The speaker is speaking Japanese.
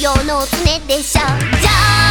用のすでしょ。じゃあ